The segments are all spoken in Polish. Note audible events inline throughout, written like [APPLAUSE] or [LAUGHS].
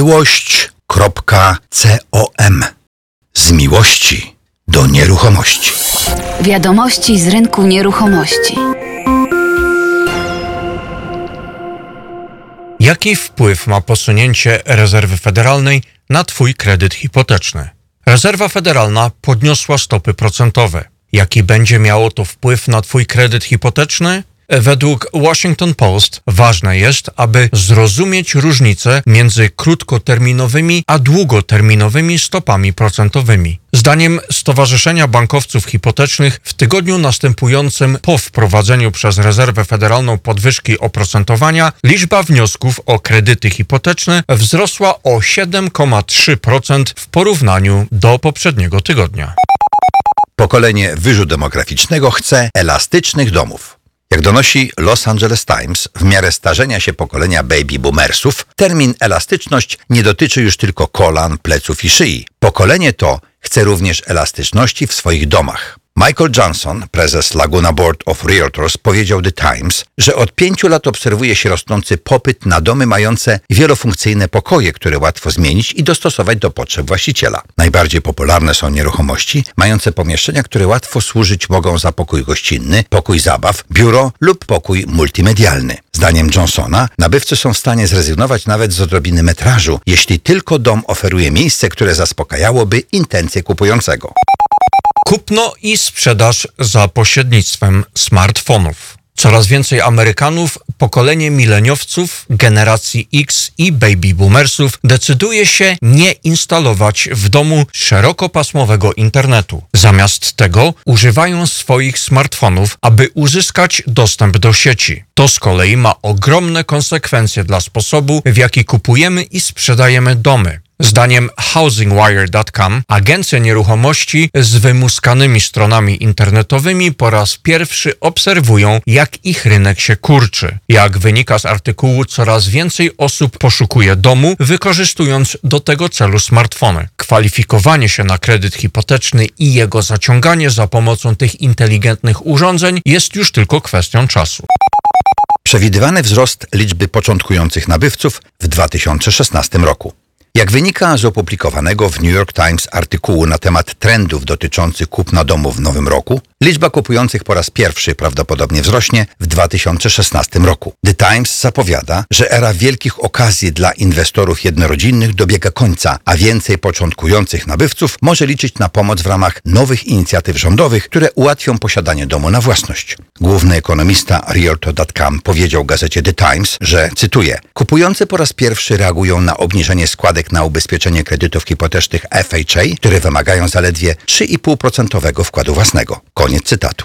Posiadłość.com Z miłości do nieruchomości. Wiadomości z rynku nieruchomości. Jaki wpływ ma posunięcie rezerwy federalnej na Twój kredyt hipoteczny? Rezerwa federalna podniosła stopy procentowe. Jaki będzie miało to wpływ na Twój kredyt hipoteczny? Według Washington Post ważne jest, aby zrozumieć różnicę między krótkoterminowymi a długoterminowymi stopami procentowymi. Zdaniem Stowarzyszenia Bankowców Hipotecznych w tygodniu następującym po wprowadzeniu przez Rezerwę Federalną podwyżki oprocentowania liczba wniosków o kredyty hipoteczne wzrosła o 7,3% w porównaniu do poprzedniego tygodnia. Pokolenie wyżu demograficznego chce elastycznych domów. Jak donosi Los Angeles Times, w miarę starzenia się pokolenia baby boomersów, termin elastyczność nie dotyczy już tylko kolan, pleców i szyi. Pokolenie to chce również elastyczności w swoich domach. Michael Johnson, prezes Laguna Board of Realtors, powiedział The Times, że od pięciu lat obserwuje się rosnący popyt na domy mające wielofunkcyjne pokoje, które łatwo zmienić i dostosować do potrzeb właściciela. Najbardziej popularne są nieruchomości mające pomieszczenia, które łatwo służyć mogą za pokój gościnny, pokój zabaw, biuro lub pokój multimedialny. Zdaniem Johnsona, nabywcy są w stanie zrezygnować nawet z odrobiny metrażu, jeśli tylko dom oferuje miejsce, które zaspokajałoby intencje kupującego. Kupno i sprzedaż za pośrednictwem smartfonów. Coraz więcej Amerykanów, pokolenie mileniowców, generacji X i baby boomersów decyduje się nie instalować w domu szerokopasmowego internetu. Zamiast tego używają swoich smartfonów, aby uzyskać dostęp do sieci. To z kolei ma ogromne konsekwencje dla sposobu, w jaki kupujemy i sprzedajemy domy. Zdaniem HousingWire.com agencja nieruchomości z wymuskanymi stronami internetowymi po raz pierwszy obserwują, jak ich rynek się kurczy. Jak wynika z artykułu, coraz więcej osób poszukuje domu, wykorzystując do tego celu smartfony. Kwalifikowanie się na kredyt hipoteczny i jego zaciąganie za pomocą tych inteligentnych urządzeń jest już tylko kwestią czasu. Przewidywany wzrost liczby początkujących nabywców w 2016 roku. Jak wynika z opublikowanego w New York Times artykułu na temat trendów dotyczących kupna domu w nowym roku, liczba kupujących po raz pierwszy prawdopodobnie wzrośnie w 2016 roku. The Times zapowiada, że era wielkich okazji dla inwestorów jednorodzinnych dobiega końca, a więcej początkujących nabywców może liczyć na pomoc w ramach nowych inicjatyw rządowych, które ułatwią posiadanie domu na własność. Główny ekonomista Realtor.com powiedział gazecie The Times, że, cytuję, kupujący po raz pierwszy reagują na obniżenie składek na ubezpieczenie kredytów hipotecznych FHA, które wymagają zaledwie 3,5% wkładu własnego. Koniec cytatu.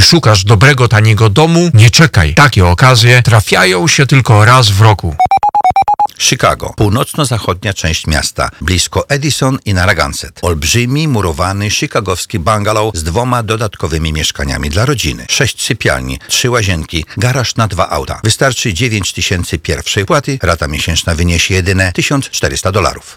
szukasz dobrego, taniego domu, nie czekaj. Takie okazje trafiają się tylko raz w roku. Chicago, północno-zachodnia część miasta, blisko Edison i Narragansett. Olbrzymi, murowany, chicagowski bungalow z dwoma dodatkowymi mieszkaniami dla rodziny. Sześć sypialni, trzy łazienki, garaż na dwa auta. Wystarczy 9 tysięcy pierwszej płaty, rata miesięczna wyniesie jedyne 1400 dolarów.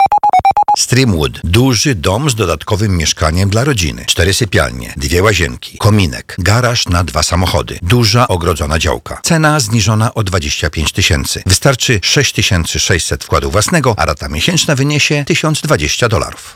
Streamwood. Duży dom z dodatkowym mieszkaniem dla rodziny. Cztery sypialnie, dwie łazienki, kominek, garaż na dwa samochody. Duża ogrodzona działka. Cena zniżona o 25 tysięcy. Wystarczy 6600 wkładu własnego, a rata miesięczna wyniesie 1020 dolarów.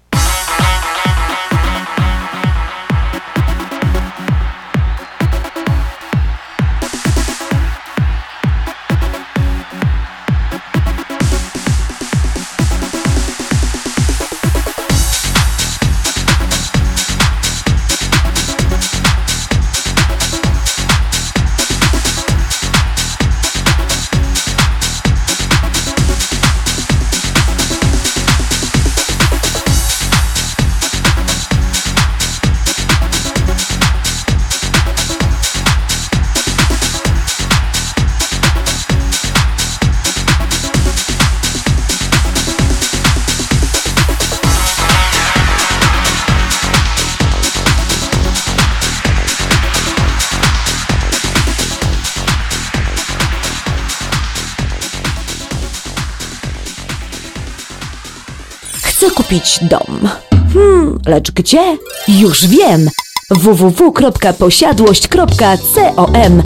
Chcę kupić dom. Hmm, lecz gdzie? Już wiem! www.posiadłość.com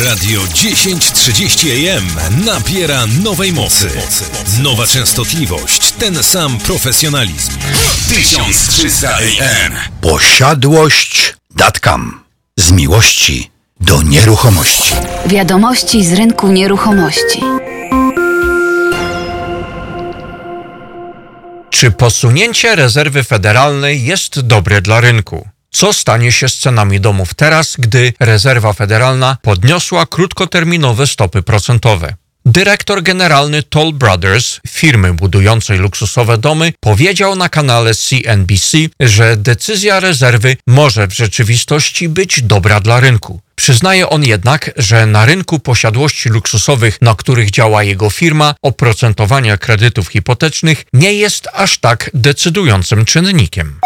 Radio 1030 AM nabiera nowej mocy. Nowa częstotliwość, ten sam profesjonalizm. 1300 AM. Posiadłość.com Z miłości do nieruchomości. Wiadomości z rynku nieruchomości. Czy posunięcie rezerwy federalnej jest dobre dla rynku? Co stanie się z cenami domów teraz, gdy rezerwa federalna podniosła krótkoterminowe stopy procentowe? Dyrektor generalny Toll Brothers, firmy budującej luksusowe domy, powiedział na kanale CNBC, że decyzja rezerwy może w rzeczywistości być dobra dla rynku. Przyznaje on jednak, że na rynku posiadłości luksusowych, na których działa jego firma, oprocentowania kredytów hipotecznych nie jest aż tak decydującym czynnikiem.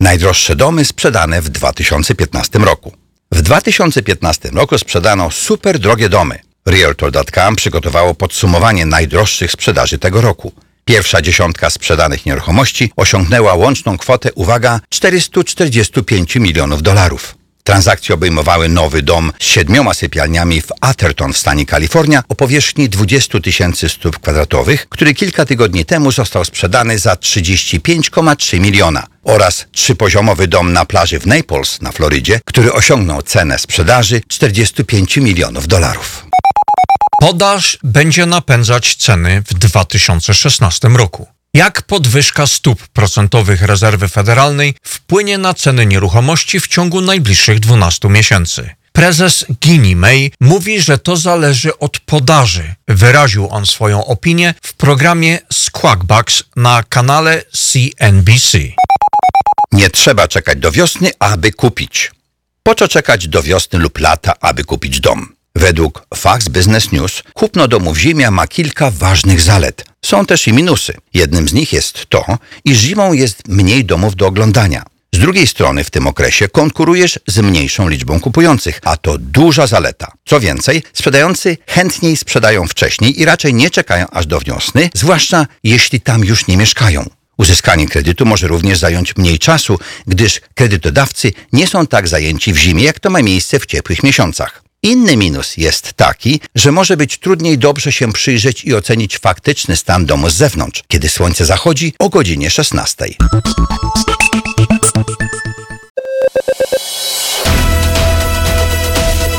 Najdroższe domy sprzedane w 2015 roku. W 2015 roku sprzedano super drogie domy. Realtor.com przygotowało podsumowanie najdroższych sprzedaży tego roku. Pierwsza dziesiątka sprzedanych nieruchomości osiągnęła łączną kwotę, uwaga, 445 milionów dolarów. Transakcje obejmowały nowy dom z siedmioma sypialniami w Atherton w stanie Kalifornia o powierzchni 20 tysięcy stóp kwadratowych, który kilka tygodni temu został sprzedany za 35,3 miliona oraz trzypoziomowy dom na plaży w Naples na Florydzie, który osiągnął cenę sprzedaży 45 milionów dolarów. Podaż będzie napędzać ceny w 2016 roku. Jak podwyżka stóp procentowych rezerwy federalnej wpłynie na ceny nieruchomości w ciągu najbliższych 12 miesięcy? Prezes Ginny May mówi, że to zależy od podaży. Wyraził on swoją opinię w programie Squawkbox na kanale CNBC. Nie trzeba czekać do wiosny, aby kupić. Po co czekać do wiosny lub lata, aby kupić dom? Według Fox Business News kupno domu w zimie ma kilka ważnych zalet. Są też i minusy. Jednym z nich jest to, iż zimą jest mniej domów do oglądania. Z drugiej strony w tym okresie konkurujesz z mniejszą liczbą kupujących, a to duża zaleta. Co więcej, sprzedający chętniej sprzedają wcześniej i raczej nie czekają aż do wiosny, zwłaszcza jeśli tam już nie mieszkają. Uzyskanie kredytu może również zająć mniej czasu, gdyż kredytodawcy nie są tak zajęci w zimie, jak to ma miejsce w ciepłych miesiącach. Inny minus jest taki, że może być trudniej dobrze się przyjrzeć i ocenić faktyczny stan domu z zewnątrz, kiedy słońce zachodzi o godzinie 16.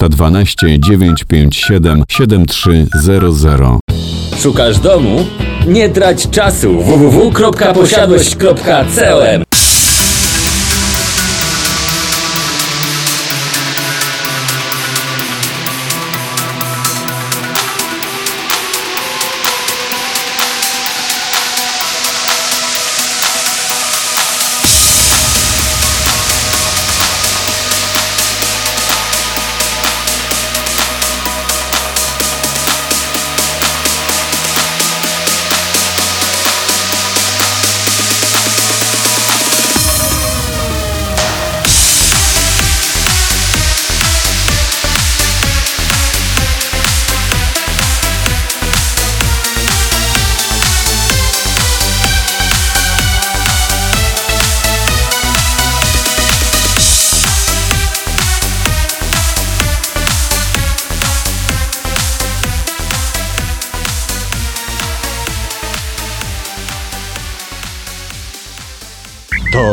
312 957 7300 Szukasz domu? Nie trać czasu. www.posiadłość.com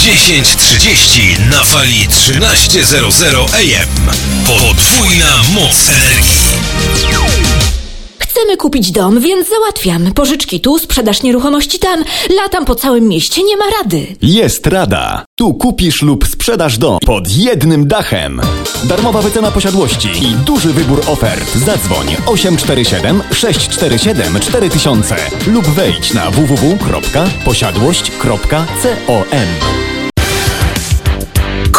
10.30 na fali 13.00 AM. Podwójna moc energii. Chcemy kupić dom, więc załatwiam. Pożyczki tu, sprzedaż nieruchomości tam. Latam po całym mieście, nie ma rady. Jest rada. Tu kupisz lub sprzedaż dom pod jednym dachem. Darmowa wycena posiadłości i duży wybór ofert. Zadzwoń 847 647 4000 lub wejdź na www.posiadłość.com.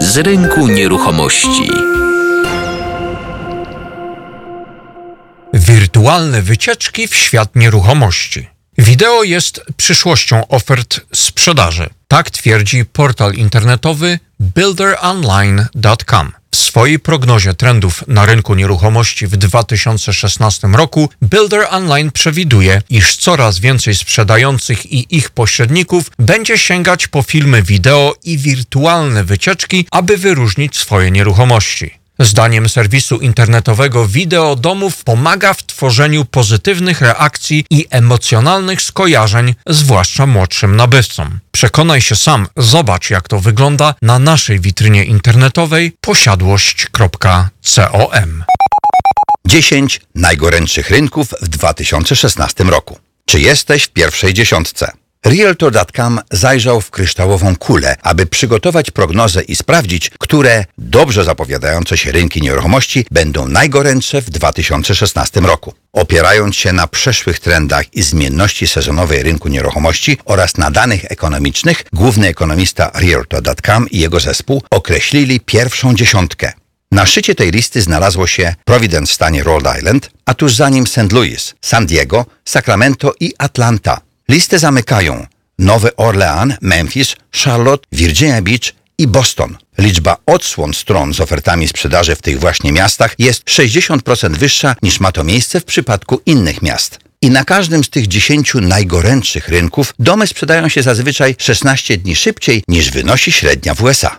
Z rynku nieruchomości. Wirtualne wycieczki w świat nieruchomości. Wideo jest przyszłością ofert sprzedaży. Tak twierdzi portal internetowy builderonline.com. W swojej prognozie trendów na rynku nieruchomości w 2016 roku Builder Online przewiduje, iż coraz więcej sprzedających i ich pośredników będzie sięgać po filmy wideo i wirtualne wycieczki, aby wyróżnić swoje nieruchomości. Zdaniem serwisu internetowego Wideo Domów pomaga w tworzeniu pozytywnych reakcji i emocjonalnych skojarzeń, zwłaszcza młodszym nabywcom. Przekonaj się sam, zobacz jak to wygląda na naszej witrynie internetowej posiadłość.com. 10 najgorętszych rynków w 2016 roku. Czy jesteś w pierwszej dziesiątce? Realtor.com zajrzał w kryształową kulę, aby przygotować prognozę i sprawdzić, które dobrze zapowiadające się rynki nieruchomości będą najgorętsze w 2016 roku. Opierając się na przeszłych trendach i zmienności sezonowej rynku nieruchomości oraz na danych ekonomicznych, główny ekonomista Realtor.com i jego zespół określili pierwszą dziesiątkę. Na szczycie tej listy znalazło się Providence w stanie Rhode Island, a tuż za nim St. Louis, San Diego, Sacramento i Atlanta. Listę zamykają Nowy Orlean, Memphis, Charlotte, Virginia Beach i Boston. Liczba odsłon stron z ofertami sprzedaży w tych właśnie miastach jest 60% wyższa niż ma to miejsce w przypadku innych miast. I na każdym z tych 10 najgorętszych rynków domy sprzedają się zazwyczaj 16 dni szybciej niż wynosi średnia w USA.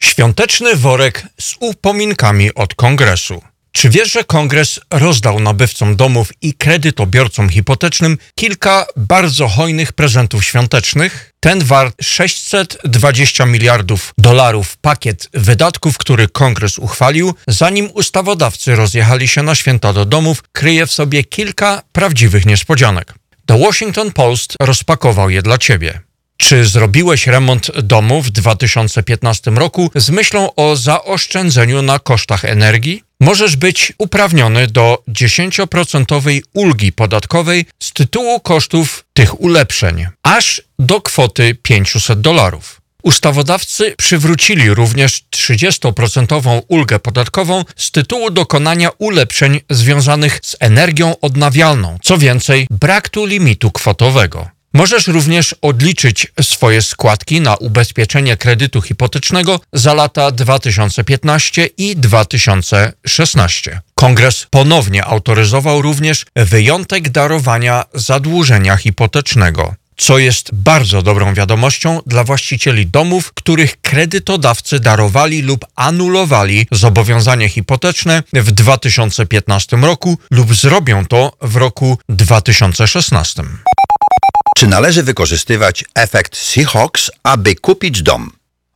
Świąteczny worek z upominkami od kongresu. Czy wiesz, że kongres rozdał nabywcom domów i kredytobiorcom hipotecznym kilka bardzo hojnych prezentów świątecznych? Ten wart 620 miliardów dolarów pakiet wydatków, który kongres uchwalił, zanim ustawodawcy rozjechali się na święta do domów, kryje w sobie kilka prawdziwych niespodzianek. The Washington Post rozpakował je dla ciebie. Czy zrobiłeś remont domu w 2015 roku z myślą o zaoszczędzeniu na kosztach energii? Możesz być uprawniony do 10% ulgi podatkowej z tytułu kosztów tych ulepszeń, aż do kwoty 500 dolarów. Ustawodawcy przywrócili również 30% ulgę podatkową z tytułu dokonania ulepszeń związanych z energią odnawialną. Co więcej, brak tu limitu kwotowego. Możesz również odliczyć swoje składki na ubezpieczenie kredytu hipotecznego za lata 2015 i 2016. Kongres ponownie autoryzował również wyjątek darowania zadłużenia hipotecznego co jest bardzo dobrą wiadomością dla właścicieli domów, których kredytodawcy darowali lub anulowali zobowiązanie hipoteczne w 2015 roku lub zrobią to w roku 2016. Czy należy wykorzystywać efekt Seahawks, aby kupić dom?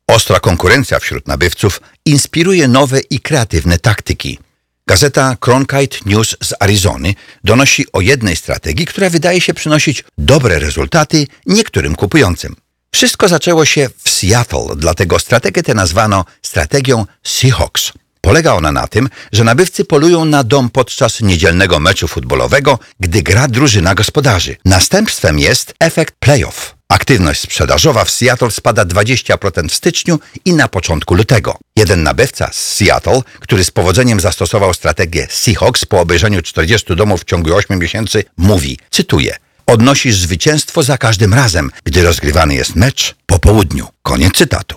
Ostra konkurencja wśród nabywców inspiruje nowe i kreatywne taktyki. Gazeta Cronkite News z Arizony donosi o jednej strategii, która wydaje się przynosić dobre rezultaty niektórym kupującym. Wszystko zaczęło się w Seattle, dlatego strategię tę nazwano strategią Seahawks. Polega ona na tym, że nabywcy polują na dom podczas niedzielnego meczu futbolowego, gdy gra drużyna gospodarzy. Następstwem jest efekt playoff. Aktywność sprzedażowa w Seattle spada 20% w styczniu i na początku lutego. Jeden nabywca z Seattle, który z powodzeniem zastosował strategię Seahawks po obejrzeniu 40 domów w ciągu 8 miesięcy, mówi, cytuję, Odnosisz zwycięstwo za każdym razem, gdy rozgrywany jest mecz po południu. Koniec cytatu.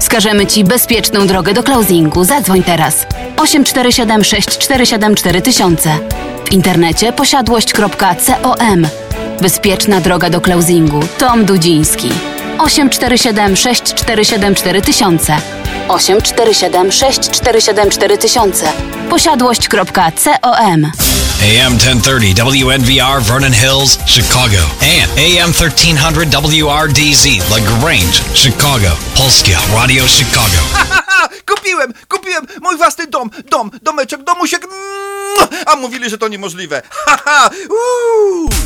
Wskażemy Ci bezpieczną drogę do closingu. Zadzwoń teraz. 847 647 4000. W internecie posiadłość.com. Bezpieczna droga do closingu. Tom Dudziński. 847 647 4000. 847 647 4000. Posiadłość.com. AM 1030 WNVR Vernon Hills, Chicago. And AM 1300 WRDZ LaGrange, Chicago. Polskia Radio Chicago. [LAUGHS] kupiłem, kupiłem mój własny dom, dom, domeczek, domusiek. A mówili, że to niemożliwe. [LAUGHS] Haha, uuu.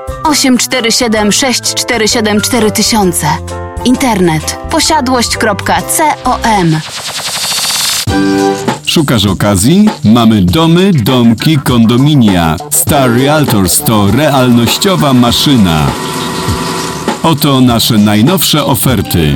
847 647 4000. Internet posiadłość.com. Szukasz okazji? Mamy domy, domki, kondominia. Star Realtors to realnościowa maszyna. Oto nasze najnowsze oferty.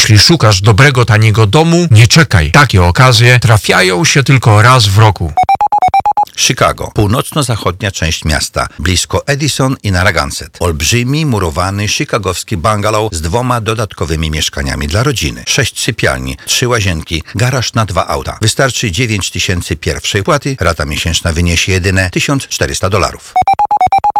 szukasz dobrego, taniego domu, nie czekaj. Takie okazje trafiają się tylko raz w roku. Chicago, północno-zachodnia część miasta, blisko Edison i Narragansett. Olbrzymi, murowany, chicagowski bungalow z dwoma dodatkowymi mieszkaniami dla rodziny. Sześć sypialni, trzy łazienki, garaż na dwa auta. Wystarczy 9 tysięcy pierwszej płaty, rata miesięczna wyniesie jedyne 1400 dolarów.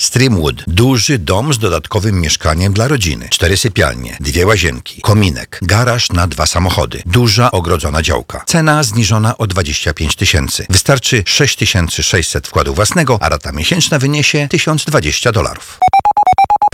Streamwood. Duży dom z dodatkowym mieszkaniem dla rodziny. Cztery sypialnie, dwie łazienki, kominek, garaż na dwa samochody. Duża, ogrodzona działka. Cena zniżona o 25 tysięcy. Wystarczy 6600 wkładu własnego, a rata miesięczna wyniesie 1020 dolarów.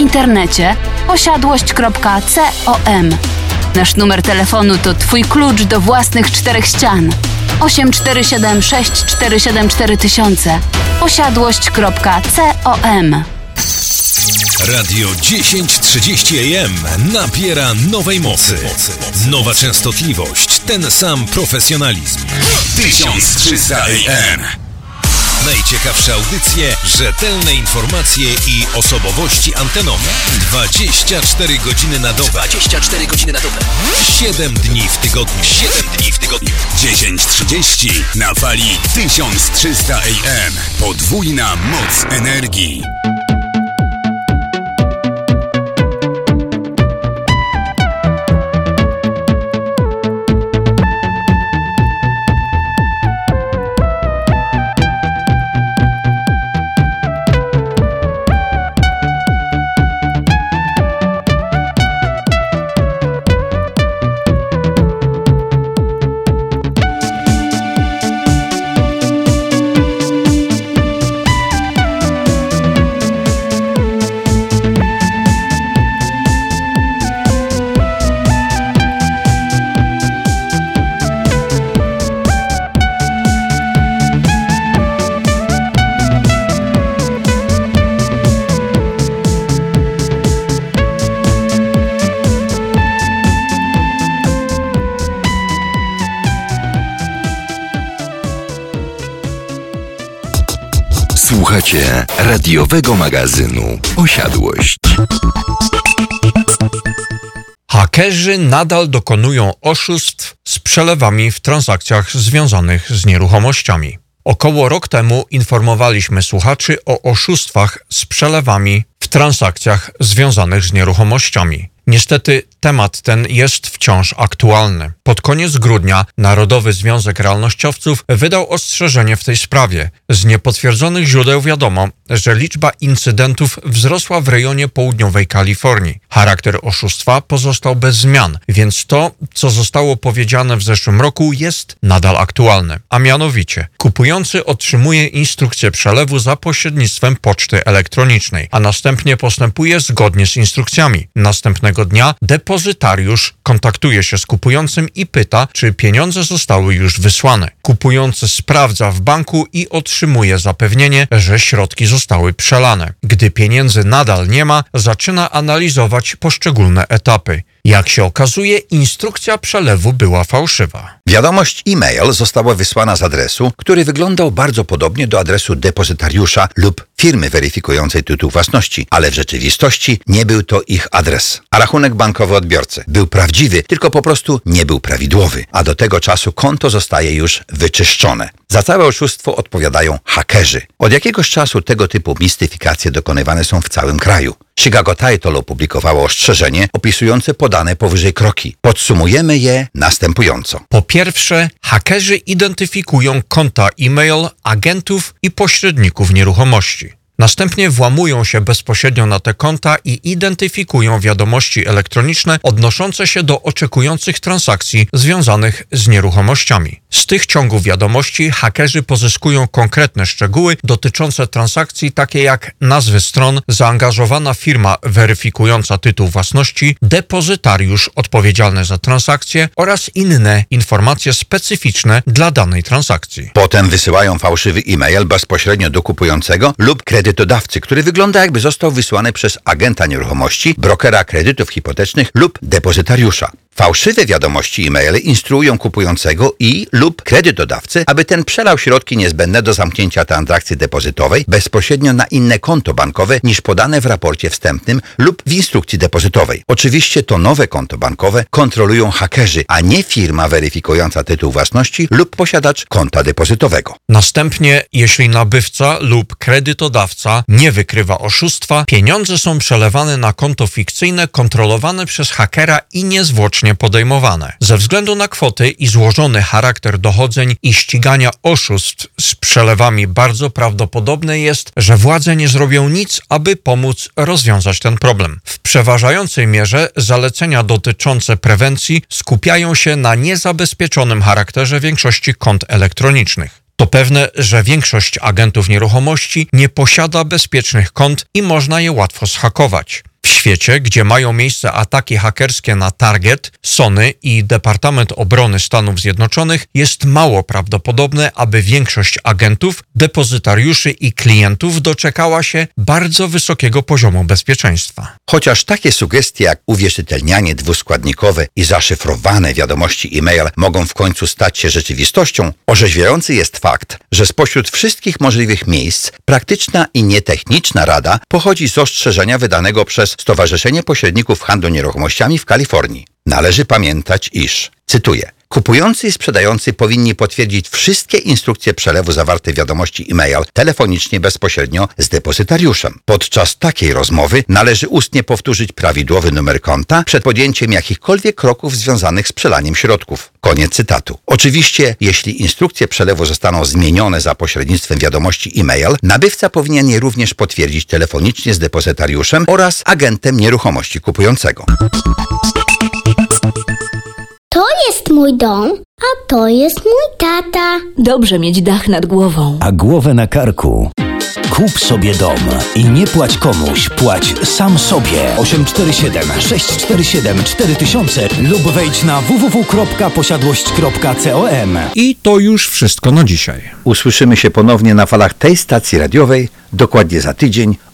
W internecie posiadłość.com. Nasz numer telefonu to Twój klucz do własnych czterech ścian. 847 647 4000. Posiadłość.com. Radio 1030 AM nabiera nowej mocy. Nowa częstotliwość, ten sam profesjonalizm. 1300 AM. Najciekawsze audycje, rzetelne informacje i osobowości antenowe. 24 godziny na dobę. 24 godziny na dobę. 7 dni w tygodniu. 7 dni w tygodniu. 10.30 na fali 1300 AM. Podwójna moc energii. Radiowego magazynu Posiadłość. Hakerzy nadal dokonują oszustw z przelewami w transakcjach związanych z nieruchomościami. Około rok temu informowaliśmy słuchaczy o oszustwach z przelewami w transakcjach związanych z nieruchomościami. Niestety temat ten jest wciąż aktualny. Pod koniec grudnia Narodowy Związek Realnościowców wydał ostrzeżenie w tej sprawie. Z niepotwierdzonych źródeł wiadomo, że liczba incydentów wzrosła w rejonie południowej Kalifornii. Charakter oszustwa pozostał bez zmian, więc to, co zostało powiedziane w zeszłym roku, jest nadal aktualne. A mianowicie, kupujący otrzymuje instrukcję przelewu za pośrednictwem poczty elektronicznej, a następnie postępuje zgodnie z instrukcjami. Następnego dnia depozytariusz kontaktuje się z kupującym i pyta, czy pieniądze zostały już wysłane. Kupujący sprawdza w banku i otrzymuje zapewnienie, że środki zostały przelane. Gdy pieniędzy nadal nie ma, zaczyna analizować poszczególne etapy. Jak się okazuje, instrukcja przelewu była fałszywa. Wiadomość e-mail została wysłana z adresu, który wyglądał bardzo podobnie do adresu depozytariusza lub firmy weryfikującej tytuł własności, ale w rzeczywistości nie był to ich adres. A rachunek bankowy odbiorcy był prawdziwy, tylko po prostu nie był prawidłowy, a do tego czasu konto zostaje już wyczyszczone. Za całe oszustwo odpowiadają hakerzy. Od jakiegoś czasu tego typu mistyfikacje dokonywane są w całym kraju. Chicago Title opublikowało ostrzeżenie opisujące podane powyżej kroki. Podsumujemy je następująco. Po pierwsze, hakerzy identyfikują konta e-mail agentów i pośredników nieruchomości. Następnie włamują się bezpośrednio na te konta i identyfikują wiadomości elektroniczne odnoszące się do oczekujących transakcji związanych z nieruchomościami. Z tych ciągów wiadomości hakerzy pozyskują konkretne szczegóły dotyczące transakcji takie jak nazwy stron, zaangażowana firma weryfikująca tytuł własności, depozytariusz odpowiedzialny za transakcję oraz inne informacje specyficzne dla danej transakcji. Potem wysyłają fałszywy e-mail bezpośrednio do kupującego lub kredytodawcy, który wygląda jakby został wysłany przez agenta nieruchomości, brokera kredytów hipotecznych lub depozytariusza. Fałszywe wiadomości e-maile instruują kupującego i lub kredytodawcę, aby ten przelał środki niezbędne do zamknięcia transakcji depozytowej bezpośrednio na inne konto bankowe niż podane w raporcie wstępnym lub w instrukcji depozytowej. Oczywiście to nowe konto bankowe kontrolują hakerzy, a nie firma weryfikująca tytuł własności lub posiadacz konta depozytowego. Następnie, jeśli nabywca lub kredytodawca nie wykrywa oszustwa, pieniądze są przelewane na konto fikcyjne kontrolowane przez hakera i niezwłocznie podejmowane. Ze względu na kwoty i złożony charakter dochodzeń i ścigania oszustw z przelewami bardzo prawdopodobne jest, że władze nie zrobią nic, aby pomóc rozwiązać ten problem. W przeważającej mierze zalecenia dotyczące prewencji skupiają się na niezabezpieczonym charakterze większości kont elektronicznych. To pewne, że większość agentów nieruchomości nie posiada bezpiecznych kont i można je łatwo zhakować. W świecie, gdzie mają miejsce ataki hakerskie na Target, Sony i Departament Obrony Stanów Zjednoczonych, jest mało prawdopodobne, aby większość agentów, depozytariuszy i klientów doczekała się bardzo wysokiego poziomu bezpieczeństwa. Chociaż takie sugestie jak uwierzytelnianie dwuskładnikowe i zaszyfrowane wiadomości e-mail mogą w końcu stać się rzeczywistością, orzeźwiający jest fakt, że spośród wszystkich możliwych miejsc praktyczna i nietechniczna rada pochodzi z ostrzeżenia wydanego przez Stowarzyszenie Pośredników Handlu Nieruchomościami w Kalifornii. Należy pamiętać, iż, cytuję, Kupujący i sprzedający powinni potwierdzić wszystkie instrukcje przelewu zawarte w wiadomości e-mail telefonicznie bezpośrednio z depozytariuszem. Podczas takiej rozmowy należy ustnie powtórzyć prawidłowy numer konta przed podjęciem jakichkolwiek kroków związanych z przelaniem środków. Koniec cytatu. Oczywiście, jeśli instrukcje przelewu zostaną zmienione za pośrednictwem wiadomości e-mail, nabywca powinien je również potwierdzić telefonicznie z depozytariuszem oraz agentem nieruchomości kupującego. To jest mój dom, a to jest mój tata. Dobrze mieć dach nad głową. A głowę na karku. Kup sobie dom i nie płać komuś, płać sam sobie. 847 647 4000 lub wejdź na www.posiadłość.com. I to już wszystko na dzisiaj. Usłyszymy się ponownie na falach tej stacji radiowej dokładnie za tydzień